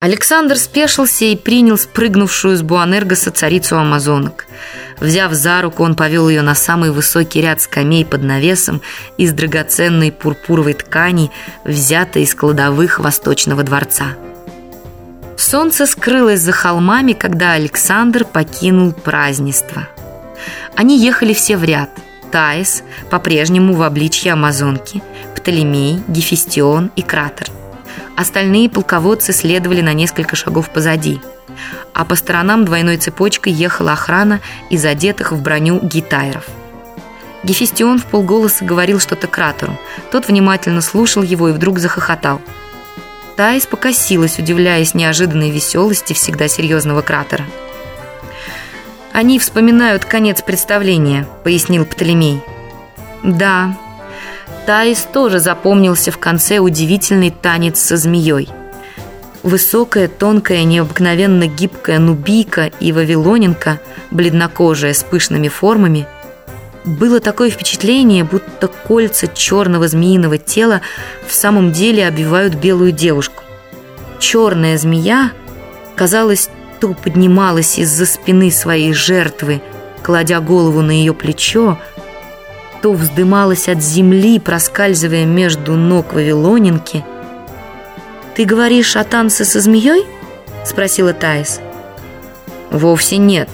Александр спешился и принял спрыгнувшую с Буанергоса царицу амазонок. Взяв за руку, он повел ее на самый высокий ряд скамей под навесом из драгоценной пурпуровой ткани, взятой из кладовых Восточного дворца. Солнце скрылось за холмами, когда Александр покинул празднество. Они ехали все в ряд. Таис, по-прежнему в обличье амазонки, Птолемей, Гефестион и Кратер – Остальные полководцы следовали на несколько шагов позади. А по сторонам двойной цепочкой ехала охрана из одетых в броню гитайров. Гефестион в полголоса говорил что-то кратеру. Тот внимательно слушал его и вдруг захохотал. Таис покосилась, удивляясь неожиданной веселости всегда серьезного кратера. «Они вспоминают конец представления», — пояснил Птолемей. «Да, Таис тоже запомнился в конце удивительный танец со змеей. Высокая, тонкая, необыкновенно гибкая нубийка и вавилоненка, бледнокожая, с пышными формами, было такое впечатление, будто кольца черного змеиного тела в самом деле обвивают белую девушку. Черная змея, казалось, то поднималась из-за спины своей жертвы, кладя голову на ее плечо, то вздымалась от земли, проскальзывая между ног Вавилонинки. «Ты говоришь о танце со змеей?» – спросила Таис. «Вовсе нет.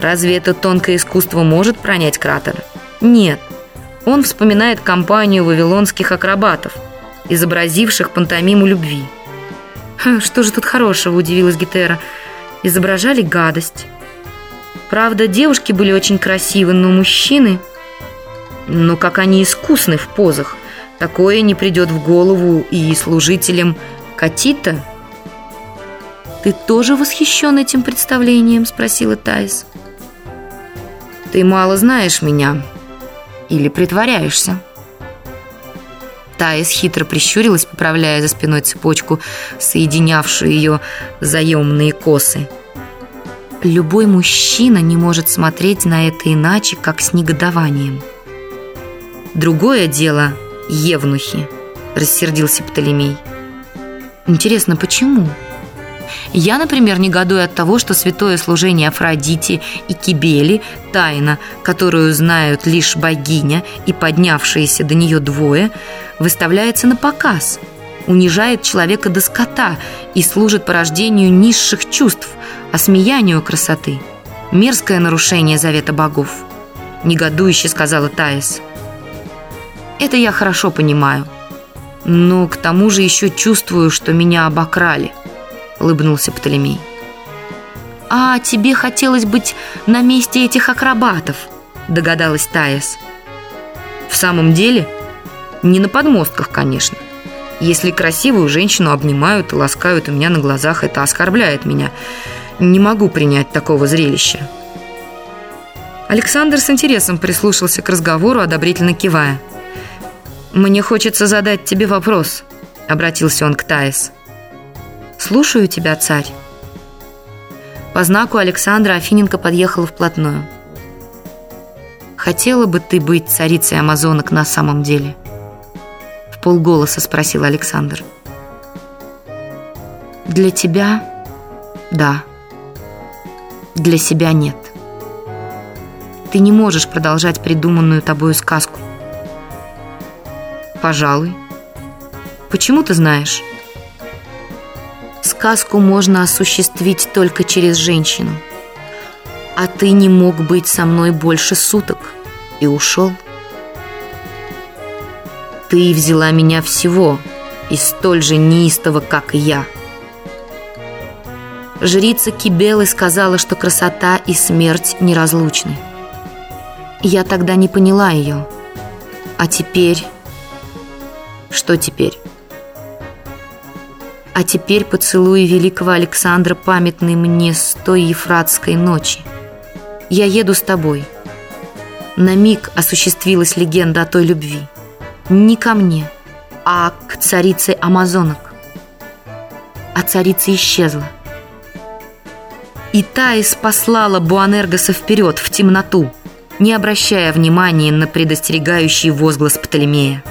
Разве это тонкое искусство может пронять кратер?» «Нет. Он вспоминает компанию вавилонских акробатов, изобразивших пантомиму любви». «Что же тут хорошего?» – удивилась Гетера. «Изображали гадость». Правда, девушки были очень красивы, но мужчины... Но как они искусны в позах. Такое не придет в голову и служителям Катита. «Ты тоже восхищен этим представлением?» – спросила Тайс. «Ты мало знаешь меня. Или притворяешься?» Таис хитро прищурилась, поправляя за спиной цепочку, соединявшую ее заемные косы. Любой мужчина не может смотреть на это иначе, как с негодованием. Другое дело – евнухи, рассердился Птолемей. Интересно, почему? Я, например, негодую от того, что святое служение Афродите и Кибели – тайна, которую знают лишь богиня и поднявшиеся до нее двое, выставляется на показ, унижает человека до скота и служит порождению низших чувств, осмеянию красоты. Мерзкое нарушение завета богов. Негодующе сказала Таис. Это я хорошо понимаю. Но к тому же еще чувствую, что меня обокрали, улыбнулся Птолемей. А тебе хотелось быть на месте этих акробатов, догадалась Таис. В самом деле, не на подмостках, конечно. Если красивую женщину обнимают и ласкают у меня на глазах, это оскорбляет меня. Не могу принять такого зрелища. Александр с интересом прислушался к разговору, одобрительно кивая. «Мне хочется задать тебе вопрос», — обратился он к Таис. «Слушаю тебя, царь». По знаку Александра Афиненко подъехала вплотную. «Хотела бы ты быть царицей амазонок на самом деле?» В полголоса спросил Александр. «Для тебя – да. Для себя нет. Ты не можешь продолжать придуманную тобою сказку. Пожалуй. Почему ты знаешь? Сказку можно осуществить только через женщину. А ты не мог быть со мной больше суток и ушел. Ты взяла меня всего и столь же неистово, как и я. Жрица Кибелы сказала, что красота и смерть неразлучны. Я тогда не поняла ее. А теперь что теперь? А теперь поцелуи великого Александра памятны мне с той ефратской ночи. Я еду с тобой. На миг осуществилась легенда о той любви. Не ко мне, а к царице Амазонок. А царица исчезла. И Таис послала Буанергоса вперед, в темноту, не обращая внимания на предостерегающий возглас Птолемея.